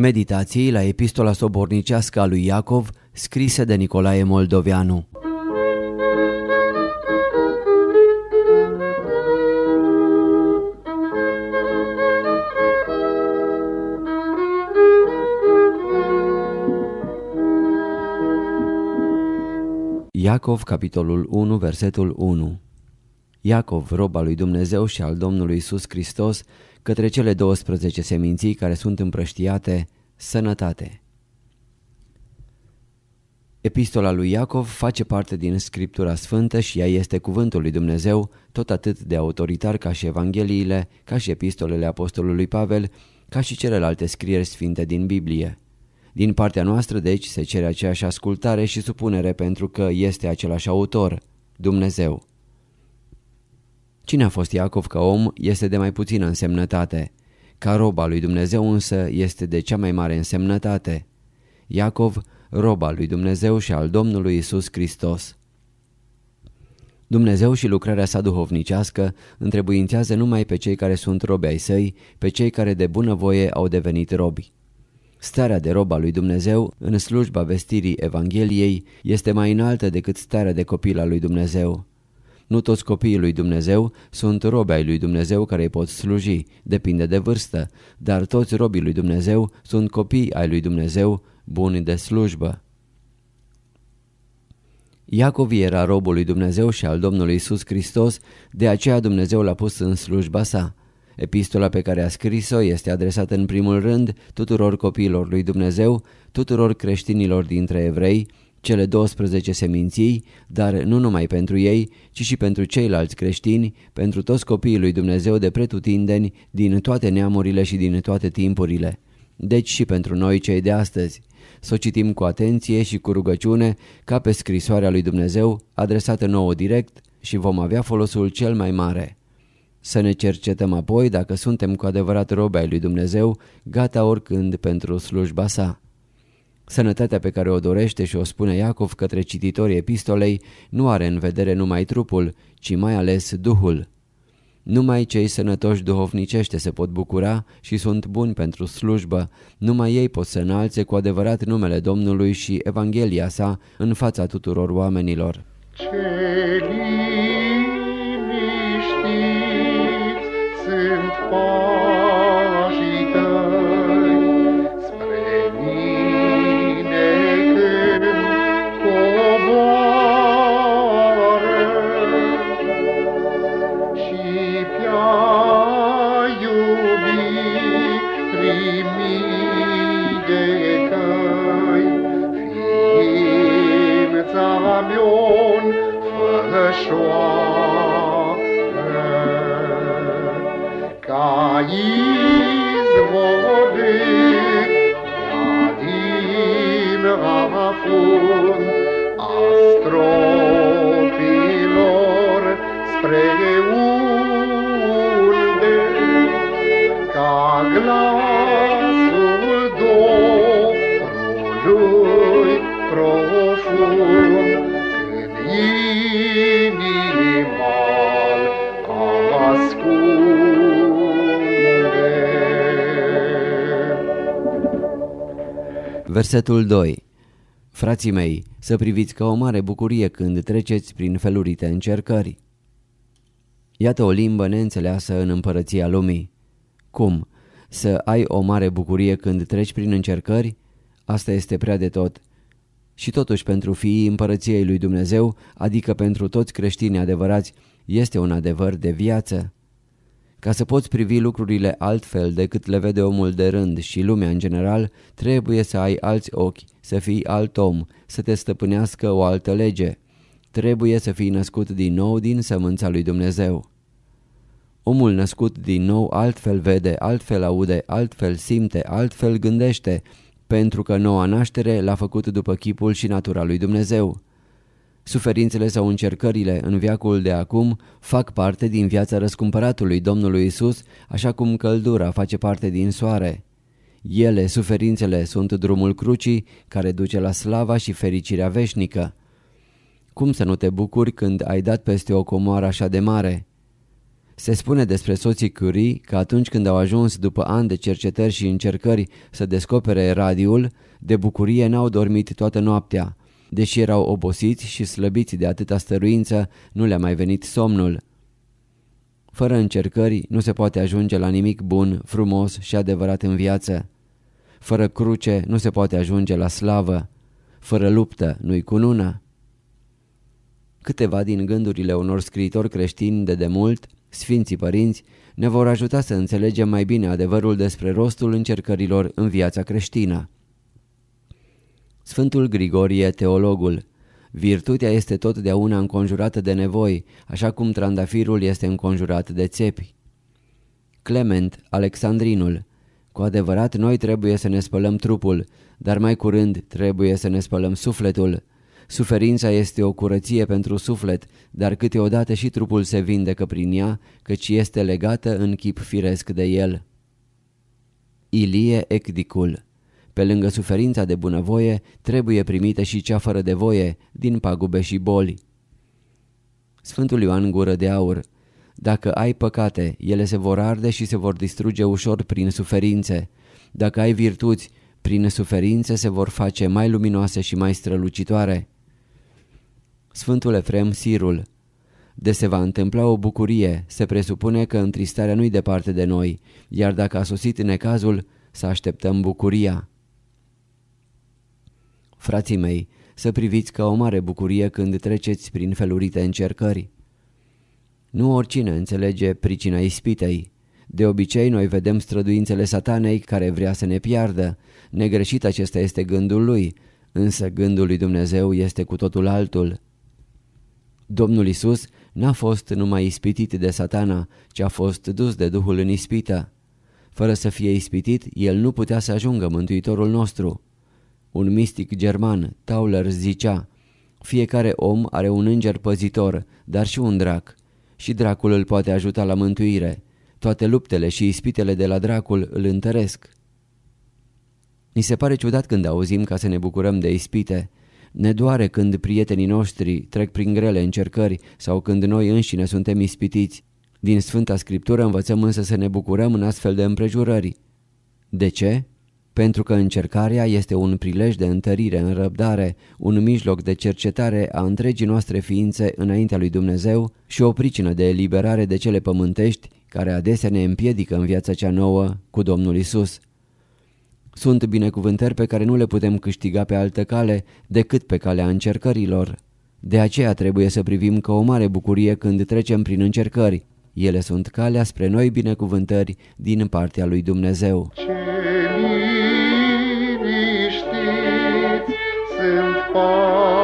Meditații la epistola sobornicească a lui Iacov, scrise de Nicolae Moldoveanu. Iacov, capitolul 1, versetul 1 Iacov, rob al lui Dumnezeu și al Domnului Isus Hristos, către cele 12 seminții care sunt împrăștiate, sănătate. Epistola lui Iacov face parte din Scriptura Sfântă și ea este cuvântul lui Dumnezeu, tot atât de autoritar ca și Evangheliile, ca și epistolele Apostolului Pavel, ca și celelalte scrieri sfinte din Biblie. Din partea noastră, deci, se cere aceeași ascultare și supunere pentru că este același autor, Dumnezeu. Cine a fost Iacov ca om este de mai puțină însemnătate. Ca roba lui Dumnezeu însă este de cea mai mare însemnătate. Iacov, roba lui Dumnezeu și al Domnului Isus Hristos. Dumnezeu și lucrarea sa duhovnicească întrebuințează numai pe cei care sunt robi ai săi, pe cei care de bunăvoie au devenit robi. Starea de rob al lui Dumnezeu în slujba vestirii Evangheliei este mai înaltă decât starea de copil al lui Dumnezeu. Nu toți copiii lui Dumnezeu sunt robi ai lui Dumnezeu care îi pot sluji, depinde de vârstă, dar toți robii lui Dumnezeu sunt copii ai lui Dumnezeu, buni de slujbă. Iacov era robul lui Dumnezeu și al Domnului Isus Hristos, de aceea Dumnezeu l-a pus în slujba sa. Epistola pe care a scris-o este adresată în primul rând tuturor copiilor lui Dumnezeu, tuturor creștinilor dintre evrei, cele 12 seminții, dar nu numai pentru ei, ci și pentru ceilalți creștini, pentru toți copiii lui Dumnezeu de pretutindeni, din toate neamurile și din toate timpurile. Deci și pentru noi cei de astăzi. Să o citim cu atenție și cu rugăciune, ca pe scrisoarea lui Dumnezeu, adresată nouă direct și vom avea folosul cel mai mare. Să ne cercetăm apoi dacă suntem cu adevărat robi ai lui Dumnezeu, gata oricând pentru slujba sa. Sănătatea pe care o dorește și o spune Iacov către cititorii epistolei nu are în vedere numai trupul, ci mai ales Duhul. Numai cei sănătoși duhovnicește se pot bucura și sunt buni pentru slujbă, numai ei pot să înalțe cu adevărat numele Domnului și Evanghelia sa în fața tuturor oamenilor. Ce sunt Versetul 2 Frații mei, să priviți ca o mare bucurie când treceți prin felurite încercări. Iată o limbă neînțeleasă în împărăția lumii. Cum? Să ai o mare bucurie când treci prin încercări? Asta este prea de tot. Și totuși pentru fiii împărăției lui Dumnezeu, adică pentru toți creștinii adevărați, este un adevăr de viață. Ca să poți privi lucrurile altfel decât le vede omul de rând și lumea în general, trebuie să ai alți ochi, să fii alt om, să te stăpânească o altă lege. Trebuie să fii născut din nou din sămânța lui Dumnezeu. Omul născut din nou altfel vede, altfel aude, altfel simte, altfel gândește, pentru că noua naștere l-a făcut după chipul și natura lui Dumnezeu. Suferințele sau încercările în viacul de acum fac parte din viața răscumpăratului Domnului Isus, așa cum căldura face parte din soare. Ele, suferințele, sunt drumul crucii care duce la slava și fericirea veșnică. Cum să nu te bucuri când ai dat peste o comoară așa de mare? Se spune despre soții Curie că atunci când au ajuns după ani de cercetări și încercări să descopere radiul, de bucurie n-au dormit toată noaptea. Deși erau obosiți și slăbiți de atâta stăruință, nu le-a mai venit somnul. Fără încercări nu se poate ajunge la nimic bun, frumos și adevărat în viață. Fără cruce nu se poate ajunge la slavă. Fără luptă nu-i cunună. Câteva din gândurile unor scriitori creștini de demult, Sfinții Părinți, ne vor ajuta să înțelegem mai bine adevărul despre rostul încercărilor în viața creștină. Sfântul Grigorie, teologul Virtutea este totdeauna înconjurată de nevoi, așa cum trandafirul este înconjurat de țepi. Clement, Alexandrinul Cu adevărat noi trebuie să ne spălăm trupul, dar mai curând trebuie să ne spălăm sufletul. Suferința este o curăție pentru suflet, dar câteodată și trupul se vindecă prin ea, căci este legată în chip firesc de el. Ilie Ecdicul Pe lângă suferința de bunăvoie, trebuie primită și cea fără de voie, din pagube și boli. Sfântul Ioan Gură de Aur Dacă ai păcate, ele se vor arde și se vor distruge ușor prin suferințe. Dacă ai virtuți, prin suferințe se vor face mai luminoase și mai strălucitoare. Sfântul Efrem Sirul De se va întâmpla o bucurie, se presupune că întristarea nu-i departe de noi, iar dacă a sosit necazul, să așteptăm bucuria. Frații mei, să priviți ca o mare bucurie când treceți prin felurite încercări. Nu oricine înțelege pricina ispitei. De obicei noi vedem străduințele satanei care vrea să ne piardă. Negreșit acesta este gândul lui, însă gândul lui Dumnezeu este cu totul altul. Domnul Isus n-a fost numai ispitit de satana, ci a fost dus de Duhul în ispită. Fără să fie ispitit, el nu putea să ajungă mântuitorul nostru. Un mistic german, Tauler, zicea, fiecare om are un înger păzitor, dar și un drac. Și dracul îl poate ajuta la mântuire. Toate luptele și ispitele de la dracul îl întăresc. Ni se pare ciudat când auzim ca să ne bucurăm de ispite. Ne doare când prietenii noștri trec prin grele încercări sau când noi înșine suntem ispitiți. Din Sfânta Scriptură învățăm însă să ne bucurăm în astfel de împrejurări. De ce? Pentru că încercarea este un prilej de întărire în răbdare, un mijloc de cercetare a întregii noastre ființe înaintea lui Dumnezeu și o pricină de eliberare de cele pământești care adesea ne împiedică în viața cea nouă cu Domnul Isus. Sunt binecuvântări pe care nu le putem câștiga pe altă cale decât pe calea încercărilor. De aceea trebuie să privim ca o mare bucurie când trecem prin încercări. Ele sunt calea spre noi binecuvântări din partea lui Dumnezeu. Ce sunt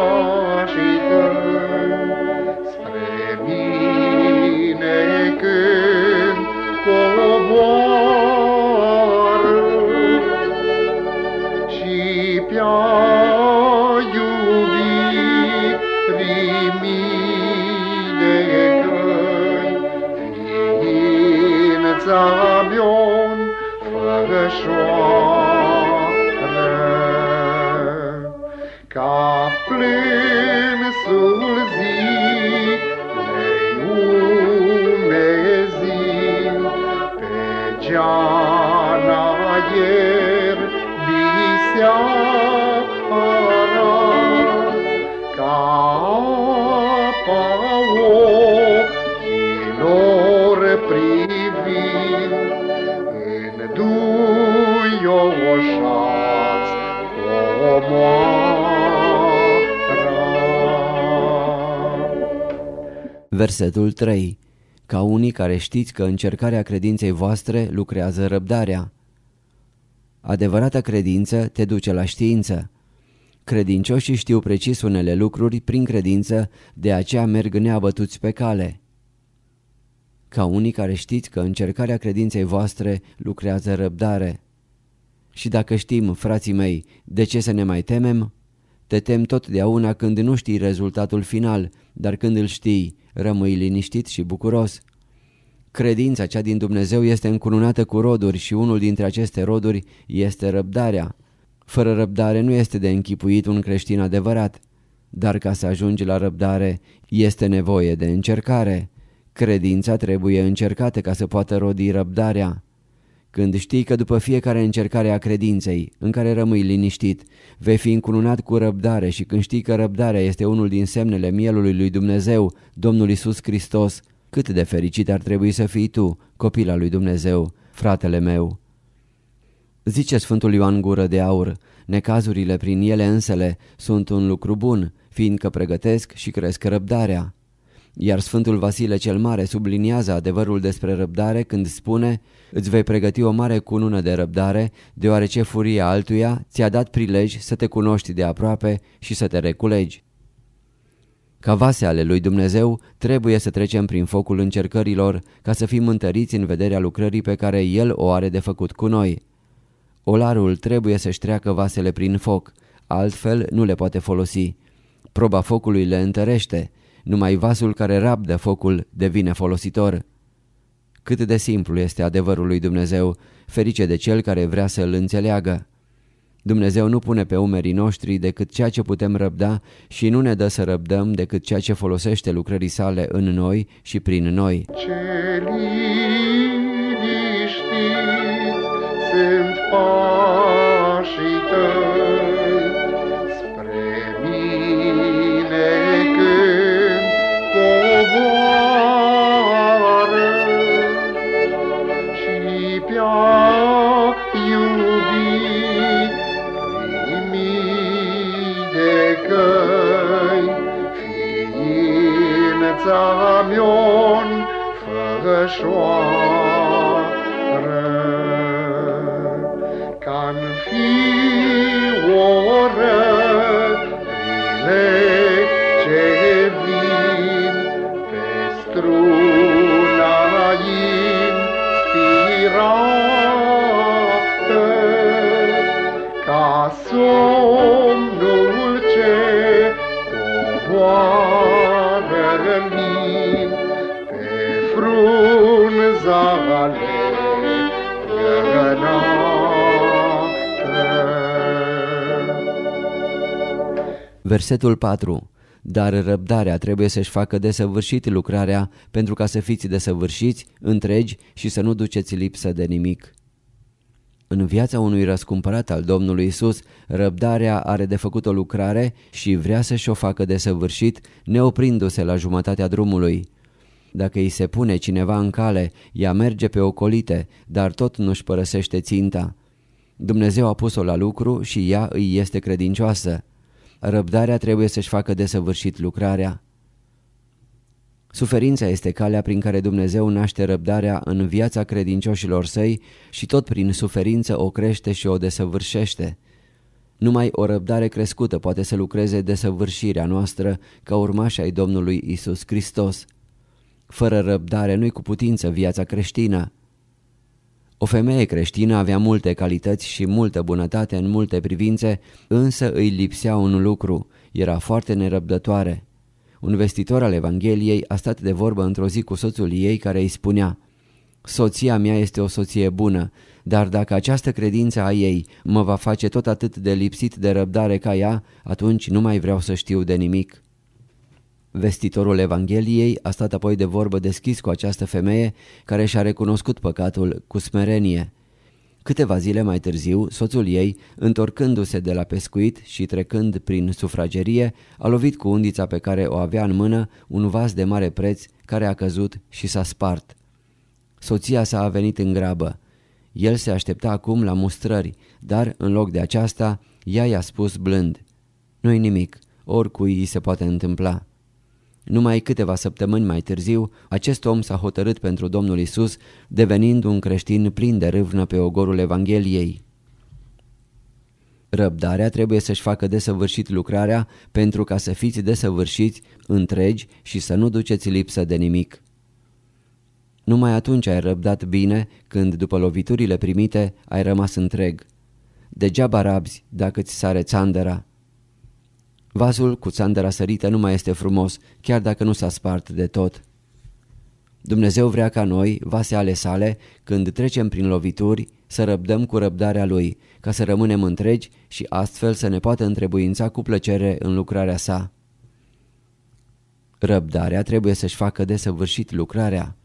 Versetul 3 Ca unii care știți că încercarea credinței voastre lucrează răbdarea. Adevărata credință te duce la știință. Credincioșii știu precis unele lucruri prin credință, de aceea merg neabătuți pe cale. Ca unii care știți că încercarea credinței voastre lucrează răbdare. Și dacă știm, frații mei, de ce să ne mai temem? Te tem totdeauna când nu știi rezultatul final, dar când îl știi, rămâi liniștit și bucuros. Credința cea din Dumnezeu este încununată cu roduri și unul dintre aceste roduri este răbdarea. Fără răbdare nu este de închipuit un creștin adevărat, dar ca să ajungi la răbdare este nevoie de încercare. Credința trebuie încercată ca să poată rodi răbdarea. Când știi că după fiecare încercare a credinței, în care rămâi liniștit, vei fi încununat cu răbdare și când știi că răbdarea este unul din semnele mielului lui Dumnezeu, Domnul Isus Hristos, cât de fericit ar trebui să fii tu, copila lui Dumnezeu, fratele meu. Zice Sfântul Ioan Gură de Aur, necazurile prin ele însele sunt un lucru bun, fiindcă pregătesc și cresc răbdarea. Iar Sfântul Vasile cel Mare subliniază adevărul despre răbdare când spune Îți vei pregăti o mare cunună de răbdare, deoarece furia altuia ți-a dat prilej să te cunoști de aproape și să te reculegi. Ca vase ale lui Dumnezeu, trebuie să trecem prin focul încercărilor ca să fim întăriți în vederea lucrării pe care El o are de făcut cu noi. Olarul trebuie să-și treacă vasele prin foc, altfel nu le poate folosi. Proba focului le întărește, numai vasul care rabdă focul devine folositor. Cât de simplu este adevărul lui Dumnezeu, ferice de cel care vrea să îl înțeleagă. Dumnezeu nu pune pe umerii noștri decât ceea ce putem răbda și nu ne dă să răbdăm decât ceea ce folosește lucrării sale în noi și prin noi. Ce liniștiți sunt pașii tăi ființa mi-on fășoară ca-n fiorările Versetul 4 Dar răbdarea trebuie să-și facă desăvârșit lucrarea pentru ca să fiți desăvârșiți, întregi și să nu duceți lipsă de nimic. În viața unui răscumpărat al Domnului Isus, răbdarea are de făcut o lucrare și vrea să-și o facă desăvârșit, neoprindu-se la jumătatea drumului. Dacă îi se pune cineva în cale, ea merge pe ocolite, dar tot nu-și părăsește ținta. Dumnezeu a pus-o la lucru și ea îi este credincioasă. Răbdarea trebuie să-și facă desăvârșit lucrarea. Suferința este calea prin care Dumnezeu naște răbdarea în viața credincioșilor săi și tot prin suferință o crește și o desăvârșește. Numai o răbdare crescută poate să lucreze desăvârșirea noastră ca urmași ai Domnului Isus Hristos. Fără răbdare nu-i cu putință viața creștină. O femeie creștină avea multe calități și multă bunătate în multe privințe, însă îi lipsea un lucru, era foarte nerăbdătoare. Un vestitor al Evangheliei a stat de vorbă într-o zi cu soțul ei care îi spunea Soția mea este o soție bună, dar dacă această credință a ei mă va face tot atât de lipsit de răbdare ca ea, atunci nu mai vreau să știu de nimic. Vestitorul Evangheliei a stat apoi de vorbă deschis cu această femeie care și-a recunoscut păcatul cu smerenie. Câteva zile mai târziu, soțul ei, întorcându-se de la pescuit și trecând prin sufragerie, a lovit cu undița pe care o avea în mână un vas de mare preț care a căzut și s-a spart. Soția sa a venit în grabă. El se aștepta acum la mustrări, dar în loc de aceasta, ea i-a spus blând. Nu-i nimic, oricui îi se poate întâmpla. Numai câteva săptămâni mai târziu, acest om s-a hotărât pentru Domnul Isus, devenind un creștin plin de râvnă pe ogorul Evangheliei. Răbdarea trebuie să-și facă desăvârșit lucrarea pentru ca să fiți desăvârșiți, întregi și să nu duceți lipsă de nimic. Numai atunci ai răbdat bine când, după loviturile primite, ai rămas întreg. Degeaba rabzi dacă ți sare țandăra. Vasul cu țandăra sărită nu mai este frumos, chiar dacă nu s-a spart de tot. Dumnezeu vrea ca noi, vase ale sale, când trecem prin lovituri, să răbdăm cu răbdarea Lui, ca să rămânem întregi și astfel să ne poată întrebuința cu plăcere în lucrarea sa. Răbdarea trebuie să-și facă desăvârșit lucrarea.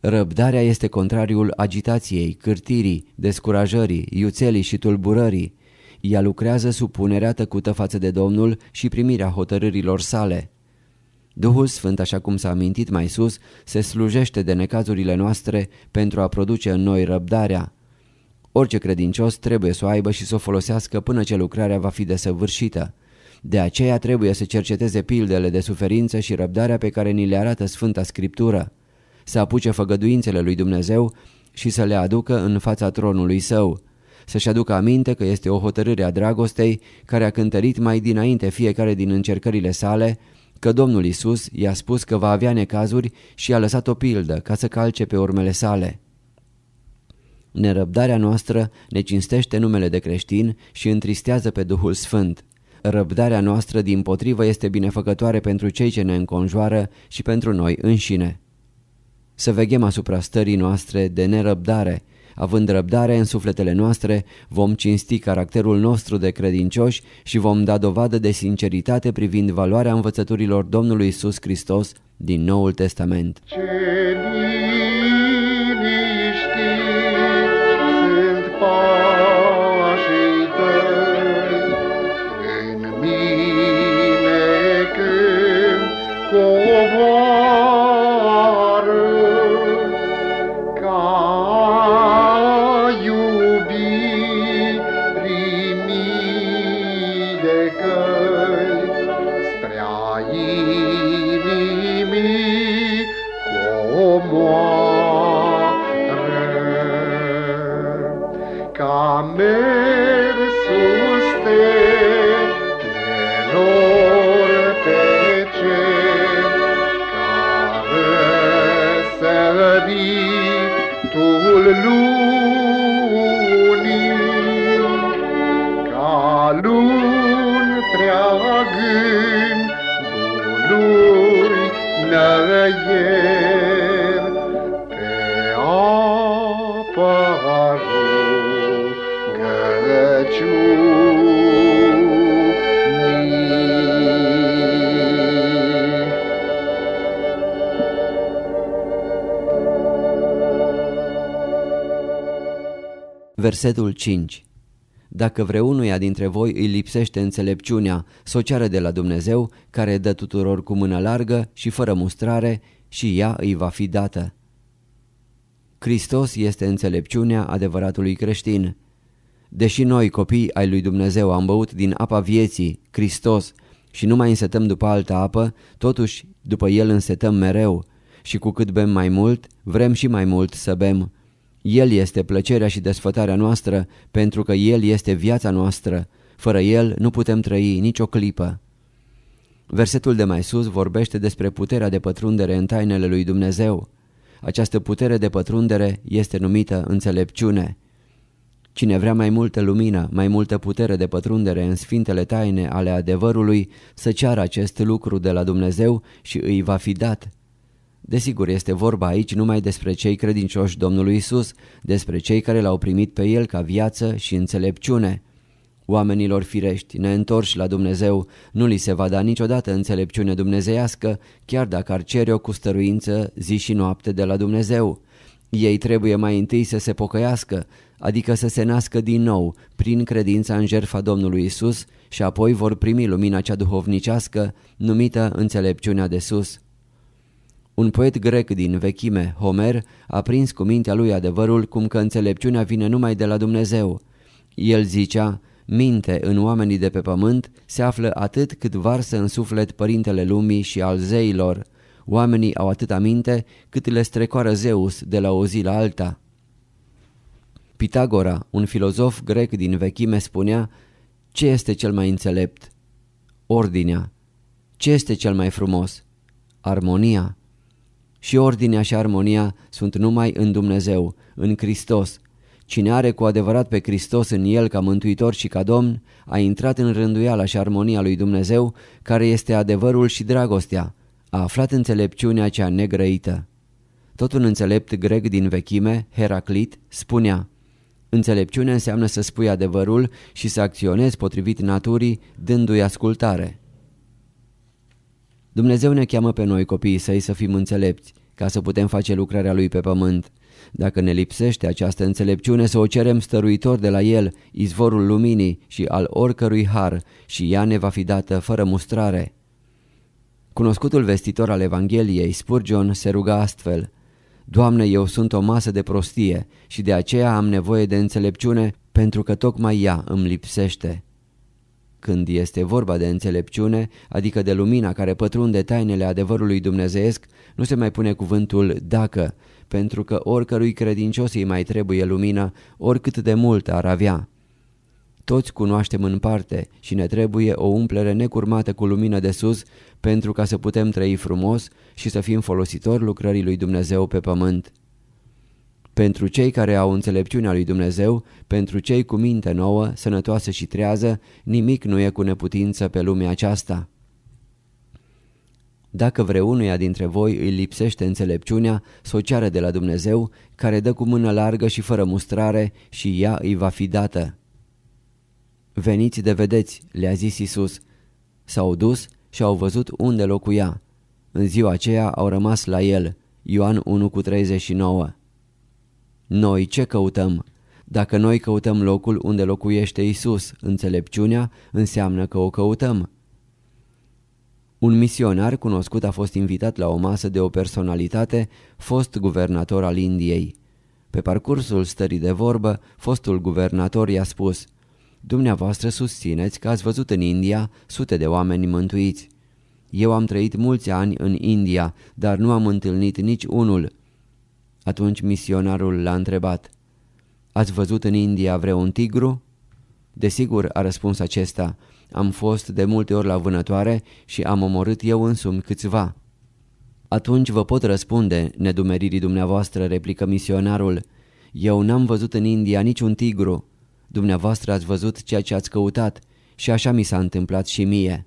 Răbdarea este contrariul agitației, cârtirii, descurajării, iuțelii și tulburării. Ea lucrează sub punerea tăcută față de Domnul și primirea hotărârilor sale. Duhul Sfânt, așa cum s-a amintit mai sus, se slujește de necazurile noastre pentru a produce în noi răbdarea. Orice credincios trebuie să o aibă și să o folosească până ce lucrarea va fi desăvârșită. De aceea trebuie să cerceteze pildele de suferință și răbdarea pe care ni le arată Sfânta Scriptură, să apuce făgăduințele lui Dumnezeu și să le aducă în fața tronului său, să-și aducă aminte că este o hotărâre a dragostei care a cântărit mai dinainte fiecare din încercările sale, că Domnul Isus i-a spus că va avea necazuri și a lăsat o pildă ca să calce pe urmele sale. Nerăbdarea noastră ne cinstește numele de creștin și întristează pe Duhul Sfânt. Răbdarea noastră din potrivă este binefăcătoare pentru cei ce ne înconjoară și pentru noi înșine. Să veghem asupra stării noastre de nerăbdare. Având răbdare în sufletele noastre, vom cinsti caracterul nostru de credincioși și vom da dovadă de sinceritate privind valoarea învățăturilor Domnului Isus Hristos din Noul Testament. Ce prea gândului năier, pe apă rugăciunii. Versetul 5 Dacă vreunuia dintre voi îi lipsește înțelepciunea, să o ceară de la Dumnezeu, care dă tuturor cu mână largă și fără mustrare, și ea îi va fi dată. Hristos este înțelepciunea adevăratului creștin. Deși noi, copii ai lui Dumnezeu, am băut din apa vieții, Hristos, și nu mai însetăm după altă apă, totuși după El însetăm mereu și cu cât bem mai mult, vrem și mai mult să bem. El este plăcerea și desfătarea noastră, pentru că El este viața noastră. Fără El nu putem trăi nicio clipă. Versetul de mai sus vorbește despre puterea de pătrundere în tainele lui Dumnezeu. Această putere de pătrundere este numită înțelepciune. Cine vrea mai multă lumină, mai multă putere de pătrundere în sfintele taine ale adevărului, să ceară acest lucru de la Dumnezeu și îi va fi dat. Desigur, este vorba aici numai despre cei credincioși Domnului Isus, despre cei care l-au primit pe El ca viață și înțelepciune. Oamenilor firești, neîntorși la Dumnezeu, nu li se va da niciodată înțelepciune dumnezeiască, chiar dacă ar cere-o cu stăruință zi și noapte de la Dumnezeu. Ei trebuie mai întâi să se pocăiască, adică să se nască din nou prin credința în jertfa Domnului Isus și apoi vor primi lumina cea duhovnicească numită înțelepciunea de sus. Un poet grec din vechime, Homer, a prins cu mintea lui adevărul cum că înțelepciunea vine numai de la Dumnezeu. El zicea, minte în oamenii de pe pământ se află atât cât varsă în suflet părintele lumii și al zeilor. Oamenii au atâta minte cât le strecoară Zeus de la o zi la alta. Pitagora, un filozof grec din vechime, spunea Ce este cel mai înțelept? Ordinea. Ce este cel mai frumos? Armonia. Și ordinea și armonia sunt numai în Dumnezeu, în Hristos. Cine are cu adevărat pe Hristos în el ca mântuitor și ca domn, a intrat în rânduiala și armonia lui Dumnezeu, care este adevărul și dragostea. A aflat înțelepciunea cea negrăită. Tot un înțelept grec din vechime, Heraclit, spunea Înțelepciune înseamnă să spui adevărul și să acționezi potrivit naturii, dându-i ascultare. Dumnezeu ne cheamă pe noi copiii săi să fim înțelepți, ca să putem face lucrarea Lui pe pământ. Dacă ne lipsește această înțelepciune, să o cerem stăruitor de la El, izvorul luminii și al oricărui har, și ea ne va fi dată fără mustrare. Cunoscutul vestitor al Evangheliei, Spurgeon, se ruga astfel, Doamne, eu sunt o masă de prostie și de aceea am nevoie de înțelepciune pentru că tocmai ea îmi lipsește. Când este vorba de înțelepciune, adică de lumina care pătrunde tainele adevărului dumnezeesc, nu se mai pune cuvântul dacă, pentru că oricărui credincios îi mai trebuie lumină, oricât de mult ar avea. Toți cunoaștem în parte și ne trebuie o umplere necurmată cu lumină de sus pentru ca să putem trăi frumos și să fim folositori lucrării lui Dumnezeu pe pământ. Pentru cei care au înțelepciunea lui Dumnezeu, pentru cei cu minte nouă, sănătoasă și trează, nimic nu e cu neputință pe lumea aceasta. Dacă vreunuia dintre voi îi lipsește înțelepciunea, să o ceară de la Dumnezeu, care dă cu mână largă și fără mustrare și ea îi va fi dată. Veniți de vedeți, le-a zis Isus. S-au dus și au văzut unde locuia. În ziua aceea au rămas la el. Ioan 1 cu 39 Noi ce căutăm? Dacă noi căutăm locul unde locuiește Isus, înțelepciunea înseamnă că o căutăm. Un misionar cunoscut a fost invitat la o masă de o personalitate, fost guvernator al Indiei. Pe parcursul stării de vorbă, fostul guvernator i-a spus Dumneavoastră susțineți că ați văzut în India sute de oameni mântuiți. Eu am trăit mulți ani în India, dar nu am întâlnit nici unul. Atunci misionarul l-a întrebat Ați văzut în India vreun tigru? Desigur, a răspuns acesta, am fost de multe ori la vânătoare și am omorât eu însumi câțiva. Atunci vă pot răspunde, nedumeririi dumneavoastră, replică misionarul. Eu n-am văzut în India niciun tigru. Dumneavoastră ați văzut ceea ce ați căutat și așa mi s-a întâmplat și mie.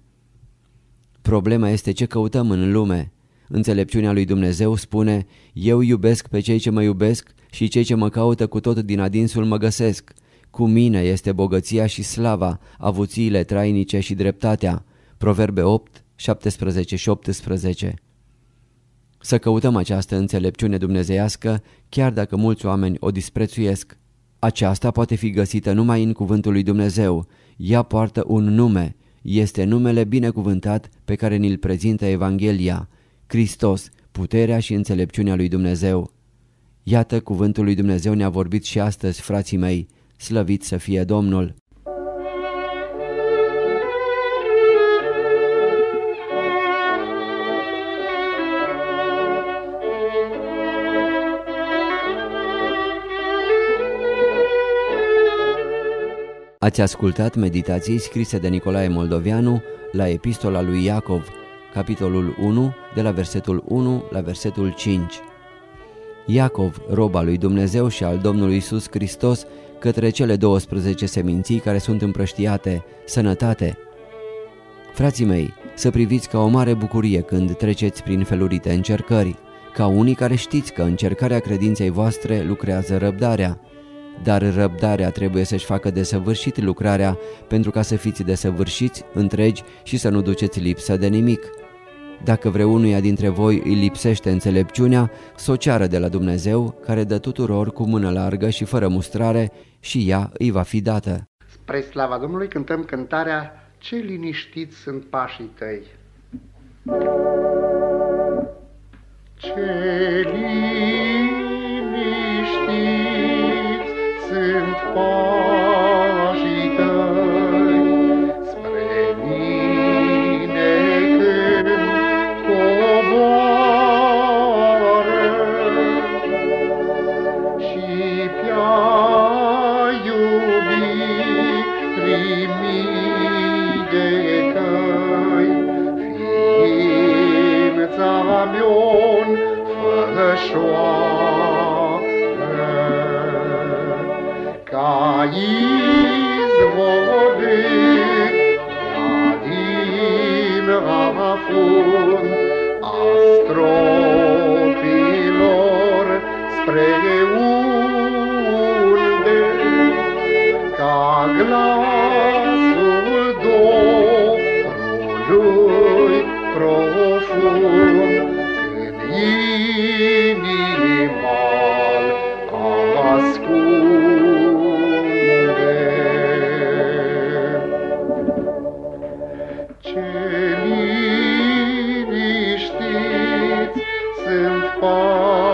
Problema este ce căutăm în lume. Înțelepciunea lui Dumnezeu spune, eu iubesc pe cei ce mă iubesc și cei ce mă caută cu tot din adinsul mă găsesc. Cu mine este bogăția și slava, avuțiile trainice și dreptatea. Proverbe 8, 17 și 18 Să căutăm această înțelepciune dumnezeiască, chiar dacă mulți oameni o disprețuiesc. Aceasta poate fi găsită numai în cuvântul lui Dumnezeu. Ea poartă un nume. Este numele binecuvântat pe care ni-l prezintă Evanghelia. Hristos, puterea și înțelepciunea lui Dumnezeu. Iată cuvântul lui Dumnezeu ne-a vorbit și astăzi, frații mei, slăvit să fie Domnul. Ați ascultat meditații scrise de Nicolae Moldovianu la epistola lui Iacov, capitolul 1, de la versetul 1 la versetul 5. Iacov, roba lui Dumnezeu și al Domnului Isus Hristos, către cele 12 seminții care sunt împrăștiate, sănătate. Frații mei, să priviți ca o mare bucurie când treceți prin felurite încercări, ca unii care știți că încercarea credinței voastre lucrează răbdarea, dar răbdarea trebuie să-și facă desăvârșit lucrarea pentru ca să fiți desăvârșiți, întregi și să nu duceți lipsă de nimic. Dacă vreunuia dintre voi îi lipsește înțelepciunea, să o ceară de la Dumnezeu, care dă tuturor cu mână largă și fără mustrare, și ea îi va fi dată. Spre slava Domnului cântăm cântarea Ce liniștiți sunt pașii tăi. Ce liniștiți sunt pașii fălășoară, ca Oh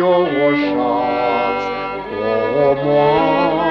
有我傻子多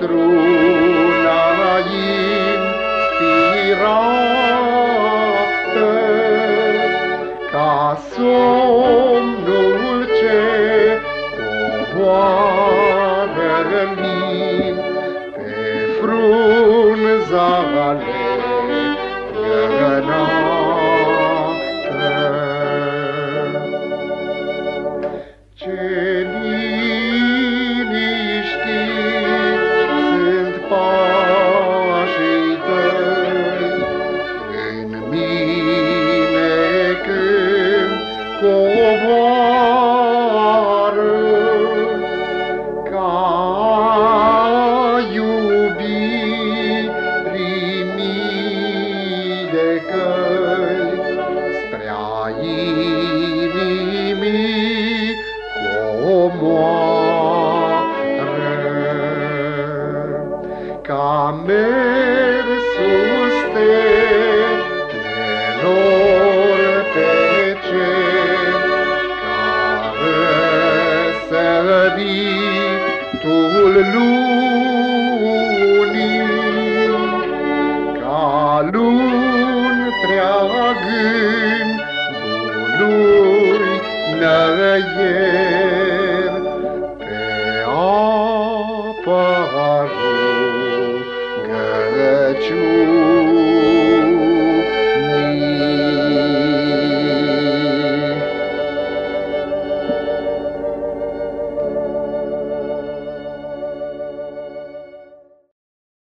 pe inimii comoară.